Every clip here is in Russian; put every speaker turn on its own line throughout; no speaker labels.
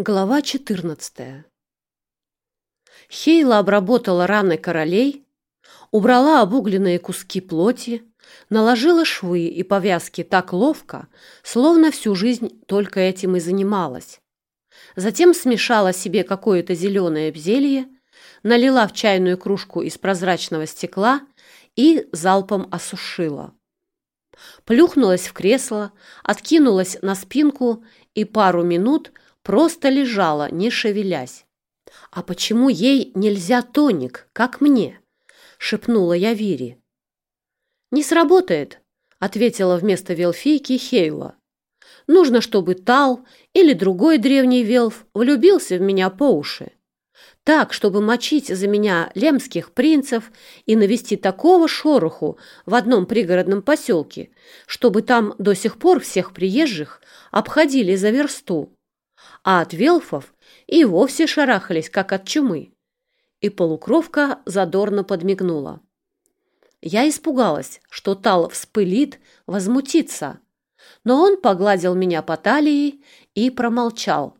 Глава 14 Хейла обработала раны королей, убрала обугленные куски плоти, наложила швы и повязки так ловко, словно всю жизнь только этим и занималась. Затем смешала себе какое-то зеленое зелье, налила в чайную кружку из прозрачного стекла и залпом осушила. Плюхнулась в кресло, откинулась на спинку и пару минут – просто лежала, не шевелясь. «А почему ей нельзя тоник, как мне?» — шепнула я Вире. «Не сработает», — ответила вместо Велфийки Хейла. «Нужно, чтобы Тал или другой древний Велф влюбился в меня по уши. Так, чтобы мочить за меня лемских принцев и навести такого шороху в одном пригородном поселке, чтобы там до сих пор всех приезжих обходили за версту а от велфов и вовсе шарахались, как от чумы. И полукровка задорно подмигнула. Я испугалась, что Тал вспылит, возмутится, но он погладил меня по талии и промолчал.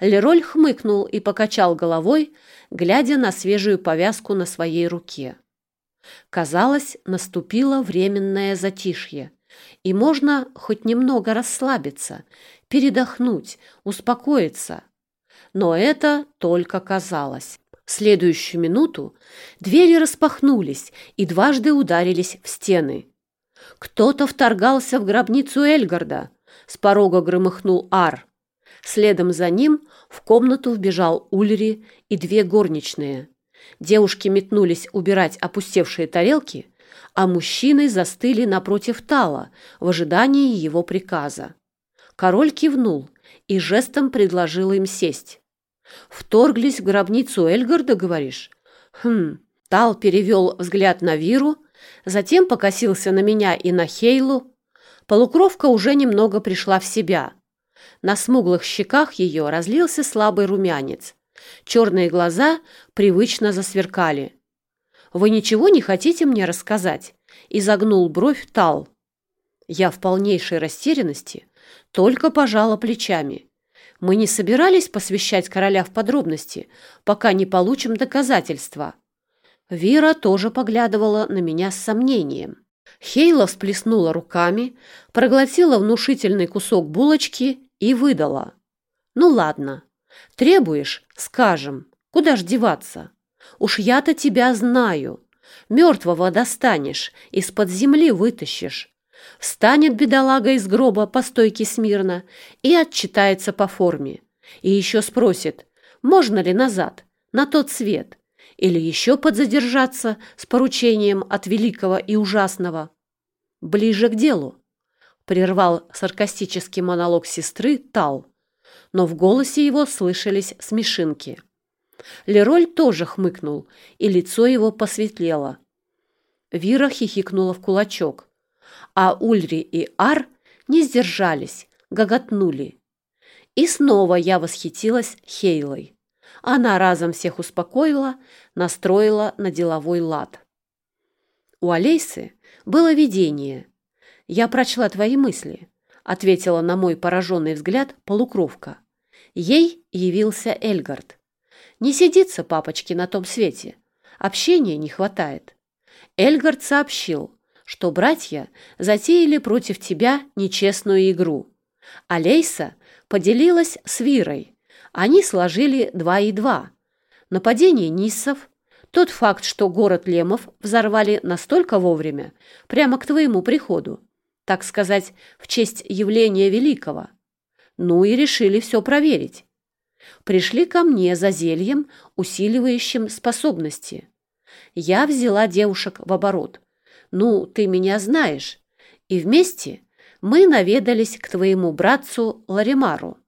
Лероль хмыкнул и покачал головой, глядя на свежую повязку на своей руке. Казалось, наступило временное затишье, и можно хоть немного расслабиться, передохнуть, успокоиться. Но это только казалось. В следующую минуту двери распахнулись и дважды ударились в стены. Кто-то вторгался в гробницу Эльгарда. С порога громыхнул Ар. Следом за ним в комнату вбежал Ульри и две горничные. Девушки метнулись убирать опустевшие тарелки, а мужчины застыли напротив Тала в ожидании его приказа. Король кивнул и жестом предложил им сесть. «Вторглись в гробницу Эльгарда, говоришь?» «Хм...» Тал перевел взгляд на Виру, затем покосился на меня и на Хейлу. Полукровка уже немного пришла в себя. На смуглых щеках ее разлился слабый румянец. Черные глаза привычно засверкали. «Вы ничего не хотите мне рассказать?» – изогнул бровь Тал. Я в полнейшей растерянности только пожала плечами. Мы не собирались посвящать короля в подробности, пока не получим доказательства. Вера тоже поглядывала на меня с сомнением. Хейла всплеснула руками, проглотила внушительный кусок булочки и выдала. «Ну ладно, требуешь, скажем, куда ж деваться? Уж я-то тебя знаю. Мертвого достанешь, из-под земли вытащишь. Встанет бедолага из гроба по стойке смирно и отчитается по форме. И еще спросит, можно ли назад, на тот свет, или еще подзадержаться с поручением от великого и ужасного. Ближе к делу, прервал саркастический монолог сестры Тал, но в голосе его слышались смешинки. Лероль тоже хмыкнул, и лицо его посветлело. Вира хихикнула в кулачок а Ульри и Ар не сдержались, гоготнули. И снова я восхитилась Хейлой. Она разом всех успокоила, настроила на деловой лад. У Алейсы было видение. «Я прочла твои мысли», — ответила на мой пораженный взгляд полукровка. Ей явился Эльгард. «Не сидится папочки на том свете. Общения не хватает». Эльгард сообщил, что братья затеяли против тебя нечестную игру. А Лейса поделилась с Вирой. Они сложили два и два. Нападение Ниссов, тот факт, что город Лемов взорвали настолько вовремя, прямо к твоему приходу, так сказать, в честь явления великого. Ну и решили все проверить. Пришли ко мне за зельем, усиливающим способности. Я взяла девушек в оборот – ну, ты меня знаешь. И вместе мы наведались к твоему братцу Ларимару.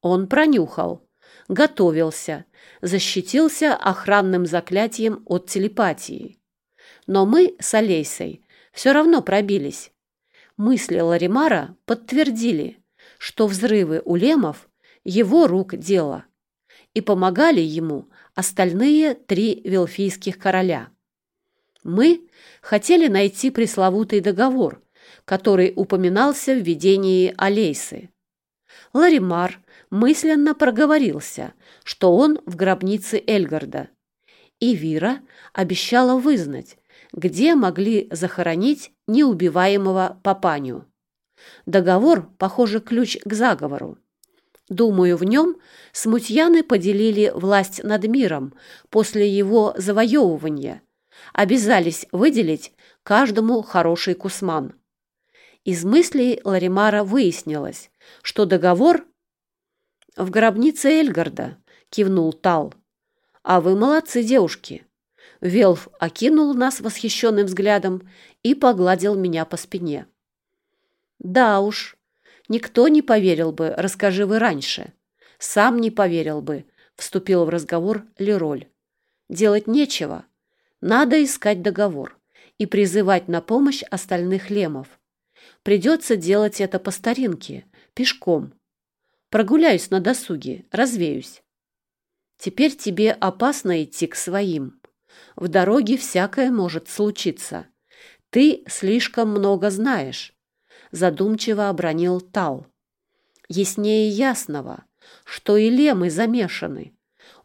Он пронюхал, готовился, защитился охранным заклятием от телепатии. Но мы с Олейсой все равно пробились. Мысли Ларимара подтвердили, что взрывы у лемов – его рук дело, и помогали ему остальные три велфийских короля – мы хотели найти пресловутый договор, который упоминался в видении Алейсы. Ларимар мысленно проговорился, что он в гробнице Эльгарда. И Вира обещала вызнать, где могли захоронить неубиваемого Папаню. Договор, похоже, ключ к заговору. Думаю, в нем смутьяны поделили власть над миром после его завоевывания, обязались выделить каждому хороший кусман. Из мыслей Ларимара выяснилось, что договор в гробнице Эльгарда, кивнул Тал. А вы молодцы, девушки. Велф окинул нас восхищенным взглядом и погладил меня по спине. Да уж, никто не поверил бы, расскажи вы раньше. Сам не поверил бы, вступил в разговор Лероль. Делать нечего. Надо искать договор и призывать на помощь остальных лемов. Придется делать это по старинке, пешком. Прогуляюсь на досуге, развеюсь. Теперь тебе опасно идти к своим. В дороге всякое может случиться. Ты слишком много знаешь, задумчиво обронил Тал. Яснее ясного, что и лемы замешаны.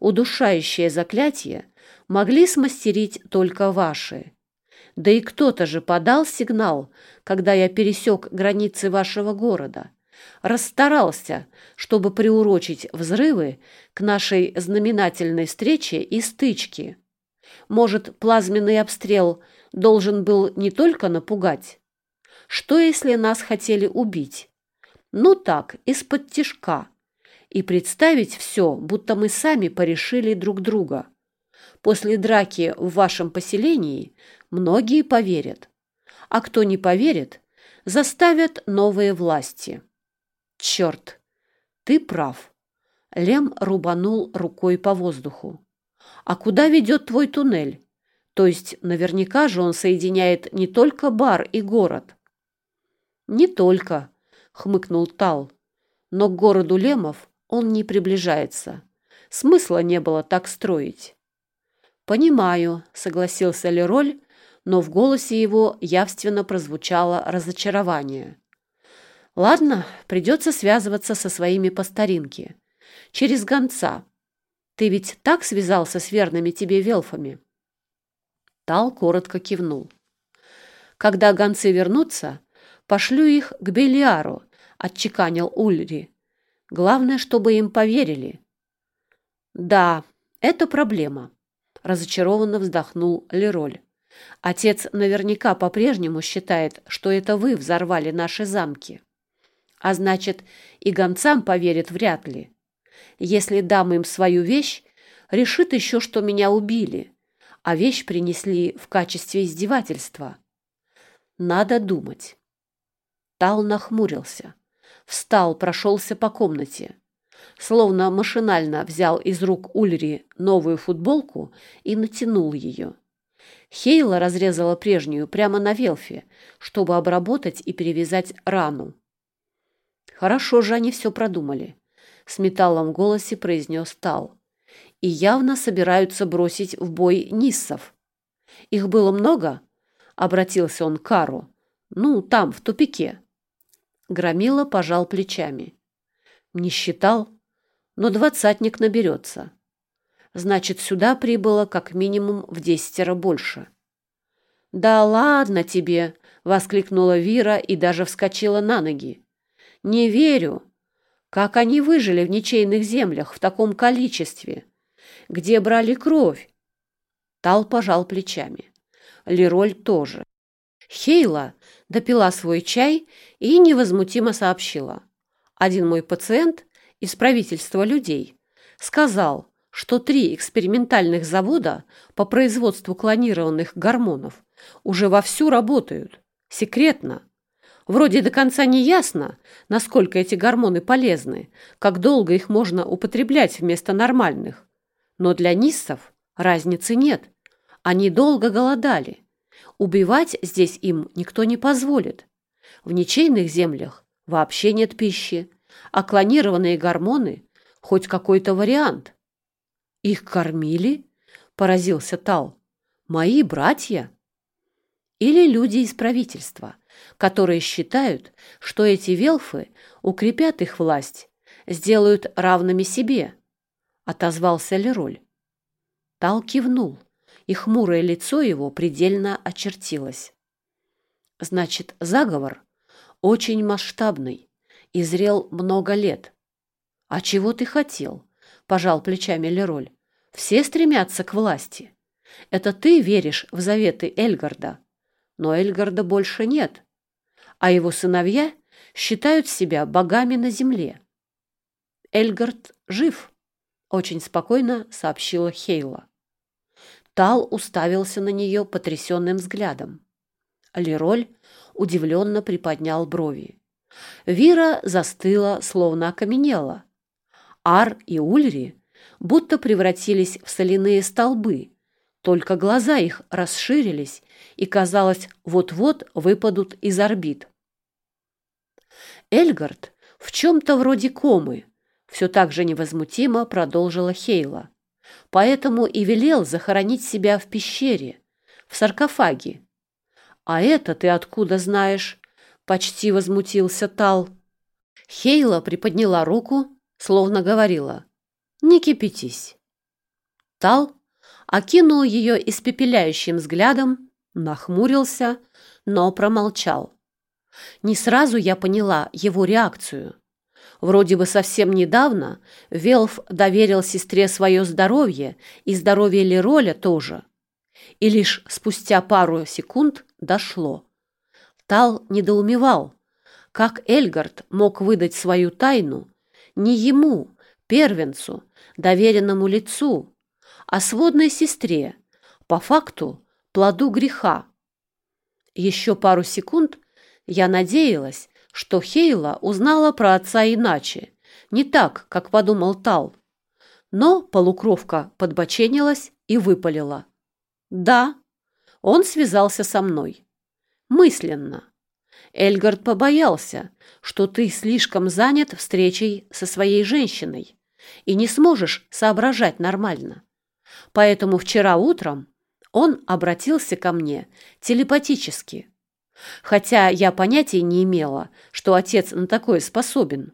Удушающее заклятие могли смастерить только ваши. Да и кто-то же подал сигнал, когда я пересек границы вашего города. Расстарался, чтобы приурочить взрывы к нашей знаменательной встрече и стычке. Может, плазменный обстрел должен был не только напугать? Что, если нас хотели убить? Ну так, из-под тишка. И представить все, будто мы сами порешили друг друга. После драки в вашем поселении многие поверят. А кто не поверит, заставят новые власти. Черт, ты прав. Лем рубанул рукой по воздуху. А куда ведет твой туннель? То есть наверняка же он соединяет не только бар и город. Не только, хмыкнул Тал. Но к городу Лемов он не приближается. Смысла не было так строить. «Понимаю», — согласился Лероль, но в голосе его явственно прозвучало разочарование. «Ладно, придется связываться со своими по старинке. Через гонца. Ты ведь так связался с верными тебе велфами?» Тал коротко кивнул. «Когда гонцы вернутся, пошлю их к Белиару», — отчеканил Ульри. «Главное, чтобы им поверили». «Да, это проблема», — разочарованно вздохнул Лероль. Отец наверняка по-прежнему считает, что это вы взорвали наши замки. А значит, и гонцам поверит вряд ли. Если дам им свою вещь, решит еще, что меня убили, а вещь принесли в качестве издевательства. Надо думать. Тал нахмурился. Встал, прошелся по комнате. Словно машинально взял из рук Ульри новую футболку и натянул ее. Хейла разрезала прежнюю прямо на велфе, чтобы обработать и перевязать рану. Хорошо же они все продумали. С металлом в голосе произнес Тал. И явно собираются бросить в бой ниссов. Их было много? Обратился он к Кару. Ну, там, в тупике. Громила пожал плечами. Не считал, но двадцатник наберется значит, сюда прибыло как минимум в десятеро больше. «Да ладно тебе!» — воскликнула Вира и даже вскочила на ноги. «Не верю! Как они выжили в ничейных землях в таком количестве? Где брали кровь?» Тал пожал плечами. Лероль тоже. Хейла допила свой чай и невозмутимо сообщила. Один мой пациент из правительства людей сказал, что три экспериментальных завода по производству клонированных гормонов уже вовсю работают, секретно. Вроде до конца не ясно, насколько эти гормоны полезны, как долго их можно употреблять вместо нормальных. Но для ниссов разницы нет. Они долго голодали. Убивать здесь им никто не позволит. В ничейных землях вообще нет пищи, а клонированные гормоны – хоть какой-то вариант. Их кормили? Поразился Тал. Мои братья? Или люди из правительства, которые считают, что эти велфы укрепят их власть, сделают равными себе, — отозвался Лероль. Тал кивнул, и хмурое лицо его предельно очертилось. Значит, заговор очень масштабный и зрел много лет. А чего ты хотел? Пожал плечами Лероль. Все стремятся к власти. Это ты веришь в заветы Эльгарда. Но Эльгарда больше нет. А его сыновья считают себя богами на земле. Эльгард жив, очень спокойно сообщила Хейла. Тал уставился на нее потрясенным взглядом. Лероль удивленно приподнял брови. Вира застыла, словно окаменела. Ар и Ульри будто превратились в соляные столбы, только глаза их расширились и, казалось, вот-вот выпадут из орбит. Эльгард в чем-то вроде комы, все так же невозмутимо продолжила Хейла, поэтому и велел захоронить себя в пещере, в саркофаге. «А это ты откуда знаешь?» — почти возмутился Тал. Хейла приподняла руку, словно говорила «Не кипятись». Тал окинул ее испепеляющим взглядом, нахмурился, но промолчал. Не сразу я поняла его реакцию. Вроде бы совсем недавно Велф доверил сестре свое здоровье и здоровье Лероля тоже. И лишь спустя пару секунд дошло. Тал недоумевал, как Эльгард мог выдать свою тайну не ему, первенцу, доверенному лицу, а сводной сестре, по факту плоду греха. Еще пару секунд я надеялась, что Хейла узнала про отца иначе, не так, как подумал Тал. Но полукровка подбоченилась и выпалила. «Да, он связался со мной. Мысленно. Эльгард побоялся, что ты слишком занят встречей со своей женщиной и не сможешь соображать нормально. Поэтому вчера утром он обратился ко мне телепатически, хотя я понятия не имела, что отец на такое способен.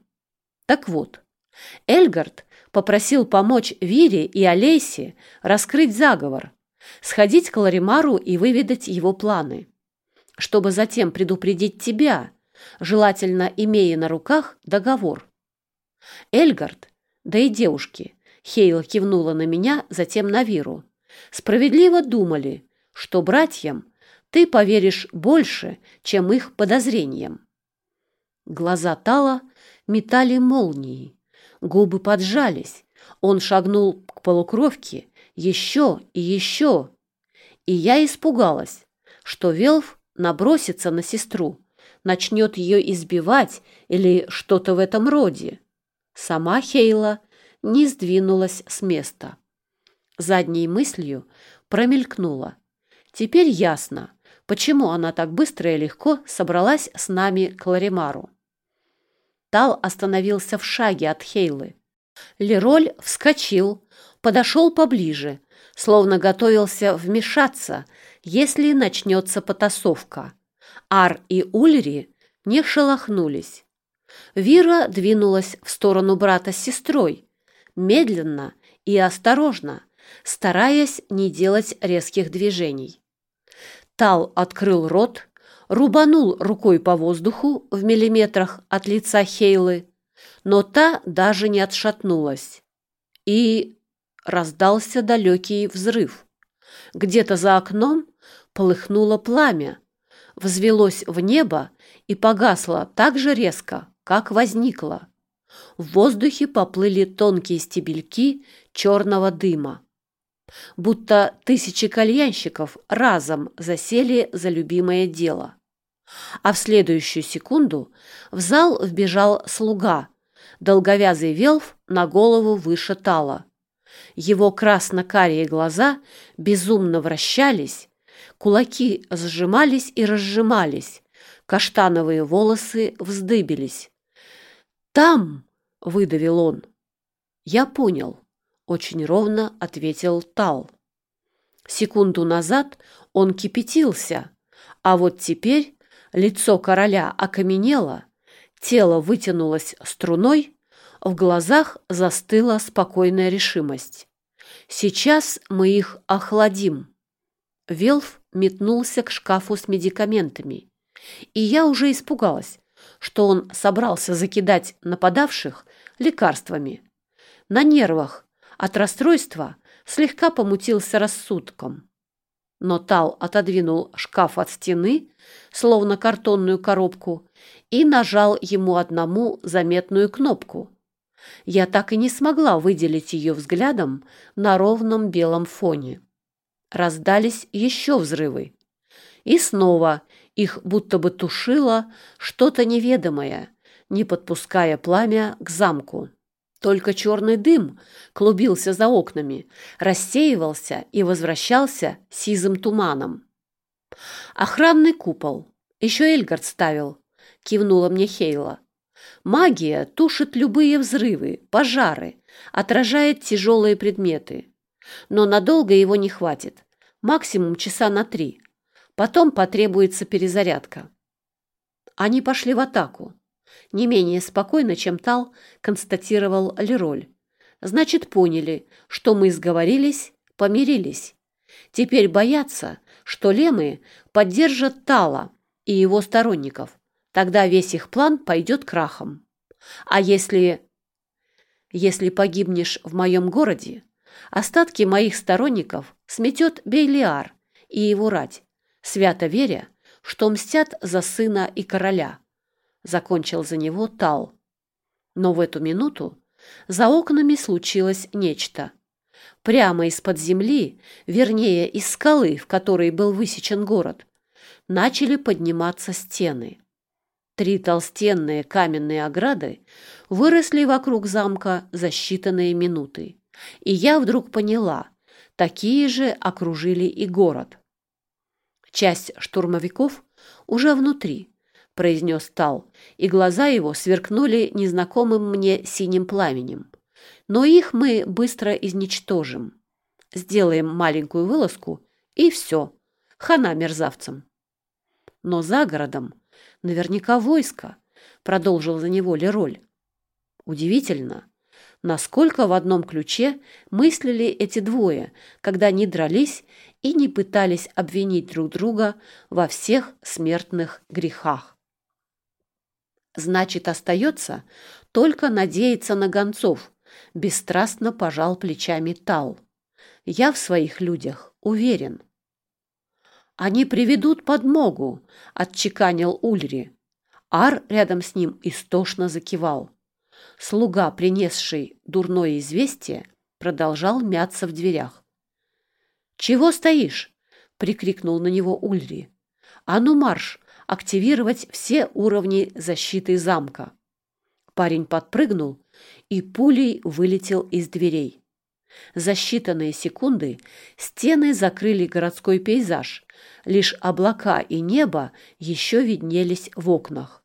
Так вот, Эльгард попросил помочь Вире и Олейсе раскрыть заговор, сходить к Ларимару и выведать его планы чтобы затем предупредить тебя, желательно имея на руках договор. Эльгард, да и девушки, Хейла кивнула на меня, затем на Виру, справедливо думали, что братьям ты поверишь больше, чем их подозрениям. Глаза Тала метали молнии, губы поджались, он шагнул к полукровке еще и еще, и я испугалась, что Велф набросится на сестру, начнет ее избивать или что-то в этом роде. Сама Хейла не сдвинулась с места. Задней мыслью промелькнула. Теперь ясно, почему она так быстро и легко собралась с нами к Ларимару. Тал остановился в шаге от Хейлы. Лероль вскочил, подошел поближе, словно готовился вмешаться если начнется потасовка. Ар и Ульри не шелохнулись. Вира двинулась в сторону брата с сестрой, медленно и осторожно, стараясь не делать резких движений. Тал открыл рот, рубанул рукой по воздуху в миллиметрах от лица Хейлы, но та даже не отшатнулась. И раздался далекий взрыв. Где-то за окном полыхнуло пламя, взвелось в небо и погасло так же резко, как возникло. В воздухе поплыли тонкие стебельки черного дыма. Будто тысячи кальянщиков разом засели за любимое дело. А в следующую секунду в зал вбежал слуга, долговязый велф на голову выше тала. Его красно-карие глаза безумно вращались, Кулаки сжимались и разжимались, каштановые волосы вздыбились. «Там!» — выдавил он. «Я понял», — очень ровно ответил Тал. Секунду назад он кипятился, а вот теперь Лицо короля окаменело, тело вытянулось струной, в глазах застыла спокойная решимость. «Сейчас мы их охладим». Велф метнулся к шкафу с медикаментами, и я уже испугалась, что он собрался закидать нападавших лекарствами. На нервах от расстройства слегка помутился рассудком. Но Тал отодвинул шкаф от стены, словно картонную коробку, и нажал ему одному заметную кнопку. Я так и не смогла выделить ее взглядом на ровном белом фоне. Раздались еще взрывы. И снова их будто бы тушило что-то неведомое, не подпуская пламя к замку. Только черный дым клубился за окнами, рассеивался и возвращался сизым туманом. «Охранный купол. Еще Эльгард ставил», — кивнула мне Хейла. «Магия тушит любые взрывы, пожары, отражает тяжелые предметы. Но надолго его не хватит, максимум часа на три. Потом потребуется перезарядка». Они пошли в атаку. Не менее спокойно, чем Тал, констатировал Лероль. Значит, поняли, что мы сговорились, помирились. Теперь боятся, что лемы поддержат Тала и его сторонников. Тогда весь их план пойдет крахом. А если... Если погибнешь в моем городе, остатки моих сторонников сметет Бейлиар и его рать, свято веря, что мстят за сына и короля закончил за него Тал. Но в эту минуту за окнами случилось нечто. Прямо из-под земли, вернее, из скалы, в которой был высечен город, начали подниматься стены. Три толстенные каменные ограды выросли вокруг замка за считанные минуты. И я вдруг поняла, такие же окружили и город. Часть штурмовиков уже внутри, произнес Тал, и глаза его сверкнули незнакомым мне синим пламенем. Но их мы быстро изничтожим. Сделаем маленькую вылазку, и все. Хана мерзавцам. Но за городом наверняка войско, продолжил за него Лероль. Удивительно, насколько в одном ключе мыслили эти двое, когда не дрались и не пытались обвинить друг друга во всех смертных грехах. Значит, остается только надеяться на гонцов, бесстрастно пожал плечами Тал. Я в своих людях уверен. Они приведут подмогу, отчеканил Ульри. Ар рядом с ним истошно закивал. Слуга, принесший дурное известие, продолжал мяться в дверях. «Чего стоишь?» — прикрикнул на него Ульри. «А ну марш! Активировать все уровни защиты замка. Парень подпрыгнул и пулей вылетел из дверей. За считанные секунды стены закрыли городской пейзаж, лишь облака и небо еще виднелись в окнах.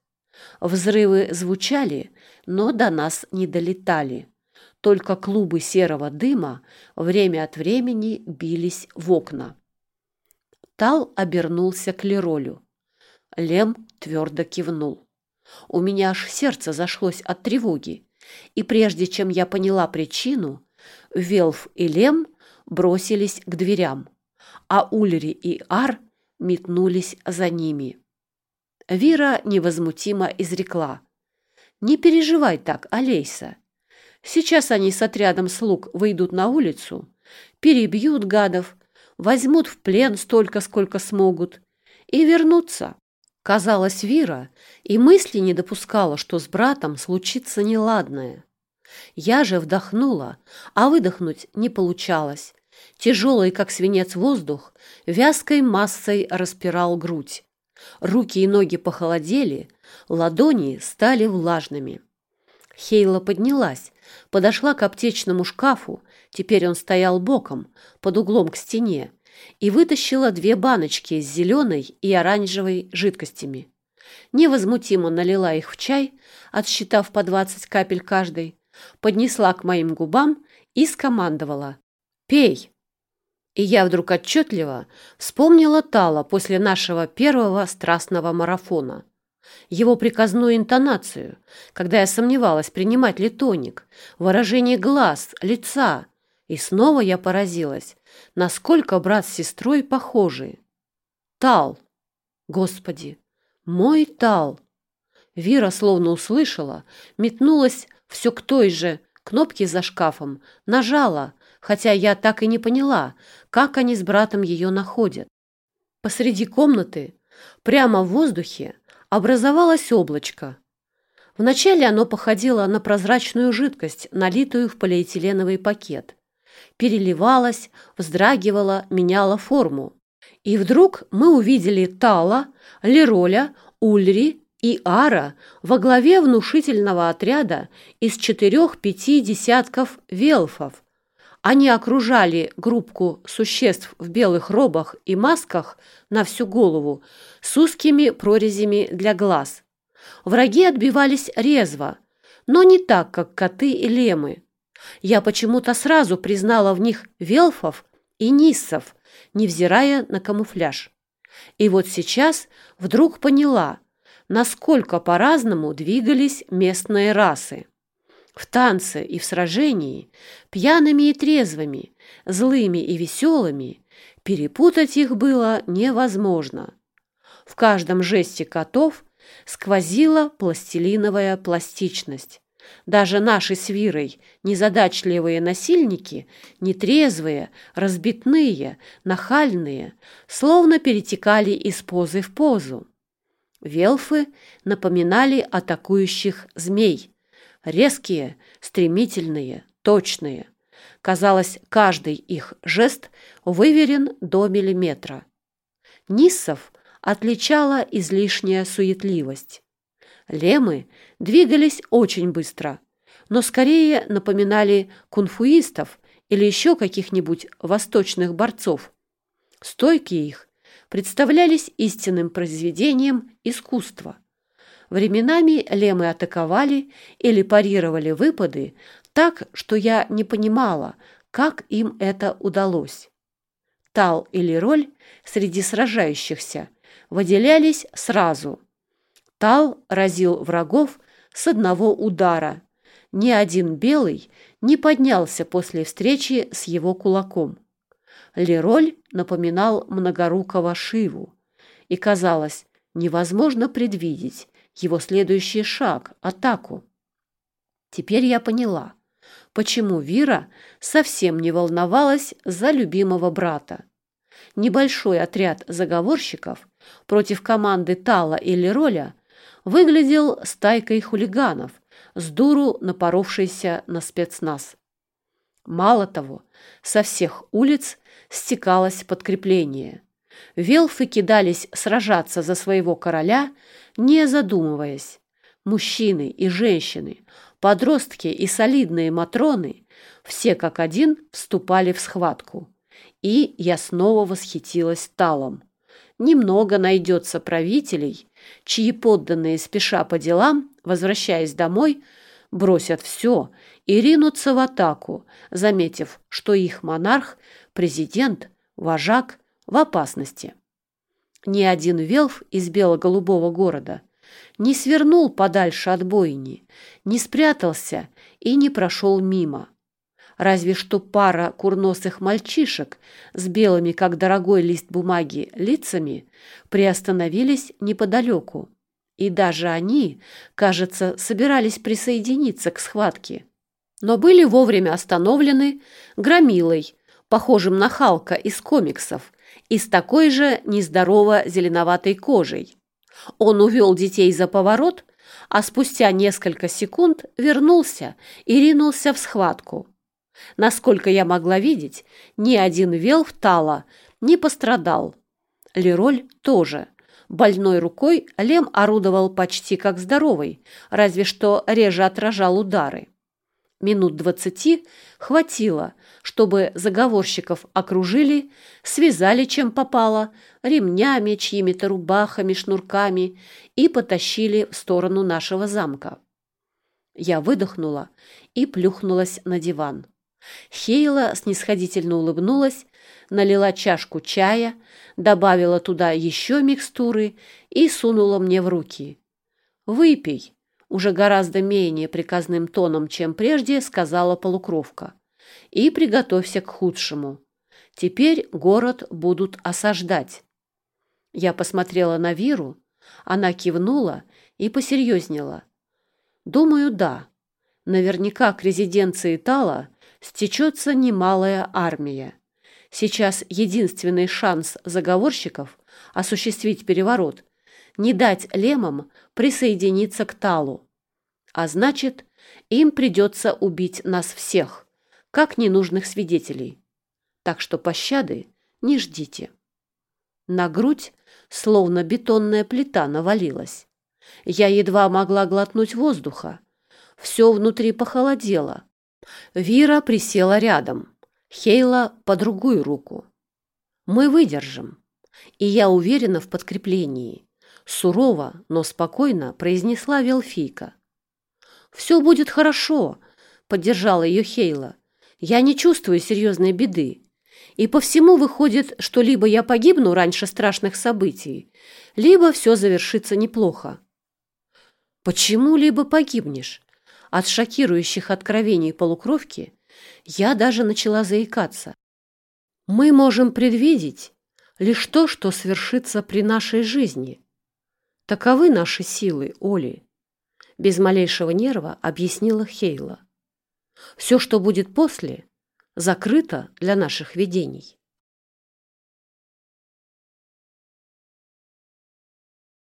Взрывы звучали, но до нас не долетали. Только клубы серого дыма время от времени бились в окна. Тал обернулся к Леролю. Лем твердо кивнул. У меня аж сердце зашлось от тревоги, и прежде чем я поняла причину, Велф и Лем бросились к дверям, а Ульри и Ар метнулись за ними. Вира невозмутимо изрекла. «Не переживай так, Алейса. Сейчас они с отрядом слуг выйдут на улицу, перебьют гадов, возьмут в плен столько, сколько смогут, и вернутся. Казалось, Вира и мысли не допускала, что с братом случится неладное. Я же вдохнула, а выдохнуть не получалось. Тяжелый, как свинец, воздух вязкой массой распирал грудь. Руки и ноги похолодели, ладони стали влажными. Хейла поднялась, подошла к аптечному шкафу, теперь он стоял боком, под углом к стене, и вытащила две баночки с зеленой и оранжевой жидкостями. Невозмутимо налила их в чай, отсчитав по двадцать капель каждой, поднесла к моим губам и скомандовала «Пей!». И я вдруг отчетливо вспомнила Тала после нашего первого страстного марафона. Его приказную интонацию, когда я сомневалась, принимать ли тоник, выражение глаз, лица. И снова я поразилась, насколько брат с сестрой похожи. Тал! Господи! Мой Тал! Вира словно услышала, метнулась все к той же кнопке за шкафом, нажала, хотя я так и не поняла, как они с братом ее находят. Посреди комнаты, прямо в воздухе, образовалось облачко. Вначале оно походило на прозрачную жидкость, налитую в полиэтиленовый пакет. Переливалось, вздрагивало, меняло форму. И вдруг мы увидели Тала, Лероля, Ульри и Ара во главе внушительного отряда из четырех-пяти десятков велфов. Они окружали группку существ в белых робах и масках на всю голову с узкими прорезями для глаз. Враги отбивались резво, но не так, как коты и лемы. Я почему-то сразу признала в них велфов и ниссов, невзирая на камуфляж. И вот сейчас вдруг поняла, насколько по-разному двигались местные расы. В танце и в сражении, пьяными и трезвыми, злыми и веселыми, перепутать их было невозможно. В каждом жесте котов сквозила пластилиновая пластичность. Даже наши с Вирой незадачливые насильники, нетрезвые, разбитные, нахальные, словно перетекали из позы в позу. Велфы напоминали атакующих змей. Резкие, стремительные, точные. Казалось, каждый их жест выверен до миллиметра. Ниссов отличала излишняя суетливость. Лемы двигались очень быстро, но скорее напоминали кунфуистов или еще каких-нибудь восточных борцов. Стойки их представлялись истинным произведением искусства. Временами лемы атаковали или парировали выпады так, что я не понимала, как им это удалось. Тал или роль среди сражающихся выделялись сразу. Тал разил врагов с одного удара. Ни один белый не поднялся после встречи с его кулаком. Лероль напоминал многорукого Шиву, и казалось невозможно предвидеть его следующий шаг – атаку. Теперь я поняла, почему Вира совсем не волновалась за любимого брата. Небольшой отряд заговорщиков против команды Тала или Роля выглядел стайкой хулиганов, с дуру напоровшейся на спецназ. Мало того, со всех улиц стекалось подкрепление. Велфы кидались сражаться за своего короля, не задумываясь. Мужчины и женщины, подростки и солидные матроны все как один вступали в схватку. И я снова восхитилась Талом. Немного найдется правителей, чьи подданные, спеша по делам, возвращаясь домой, бросят все и ринутся в атаку, заметив, что их монарх, президент, вожак в опасности. Ни один велф из бело-голубого города не свернул подальше от бойни, не спрятался и не прошел мимо. Разве что пара курносых мальчишек с белыми, как дорогой лист бумаги, лицами приостановились неподалеку. И даже они, кажется, собирались присоединиться к схватке. Но были вовремя остановлены громилой, похожим на Халка из комиксов, и с такой же нездорово-зеленоватой кожей. Он увел детей за поворот, а спустя несколько секунд вернулся и ринулся в схватку. Насколько я могла видеть, ни один велф Тала не пострадал. Лероль тоже – Больной рукой Лем орудовал почти как здоровый, разве что реже отражал удары. Минут двадцати хватило, чтобы заговорщиков окружили, связали чем попало, ремнями, чьими-то рубахами, шнурками и потащили в сторону нашего замка. Я выдохнула и плюхнулась на диван. Хейла снисходительно улыбнулась, налила чашку чая, добавила туда еще микстуры и сунула мне в руки. «Выпей», — уже гораздо менее приказным тоном, чем прежде, сказала полукровка. «И приготовься к худшему. Теперь город будут осаждать». Я посмотрела на Виру, она кивнула и посерьезнела. «Думаю, да. Наверняка к резиденции Тала стечется немалая армия. Сейчас единственный шанс заговорщиков осуществить переворот – не дать лемам присоединиться к Талу. А значит, им придется убить нас всех, как ненужных свидетелей. Так что пощады не ждите. На грудь словно бетонная плита навалилась. Я едва могла глотнуть воздуха. Все внутри похолодело. Вира присела рядом, Хейла по другую руку. Мы выдержим, и я уверена в подкреплении. Сурово, но спокойно произнесла Велфийка. «Все будет хорошо», — поддержала ее Хейла. «Я не чувствую серьезной беды. И по всему выходит, что либо я погибну раньше страшных событий, либо все завершится неплохо». «Почему либо погибнешь?» От шокирующих откровений полукровки я даже начала заикаться. Мы можем предвидеть лишь то, что свершится при нашей жизни. Таковы наши силы, Оли. Без малейшего нерва объяснила Хейла. Все, что будет после, закрыто для наших видений.